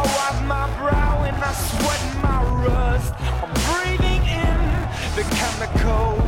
I wipe my brow and I sweat my rust. I'm breathing in the chemicals.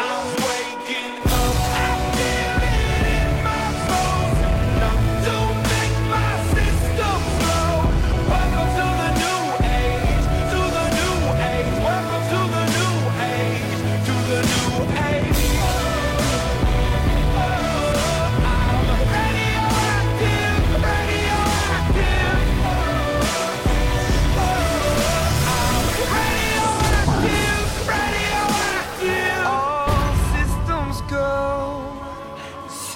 I'm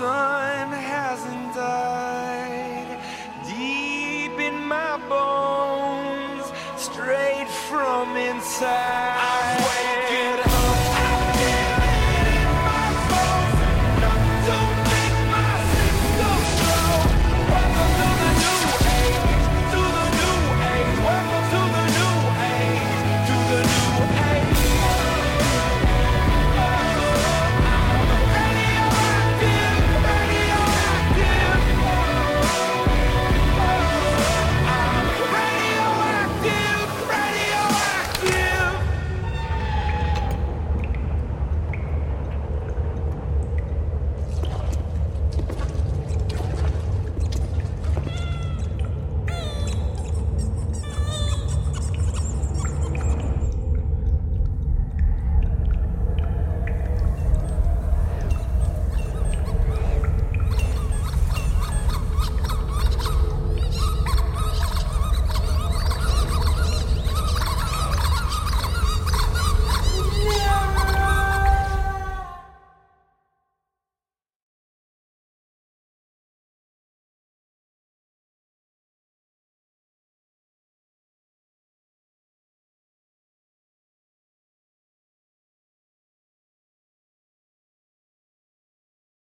sun hasn't died deep in my bones, straight from inside.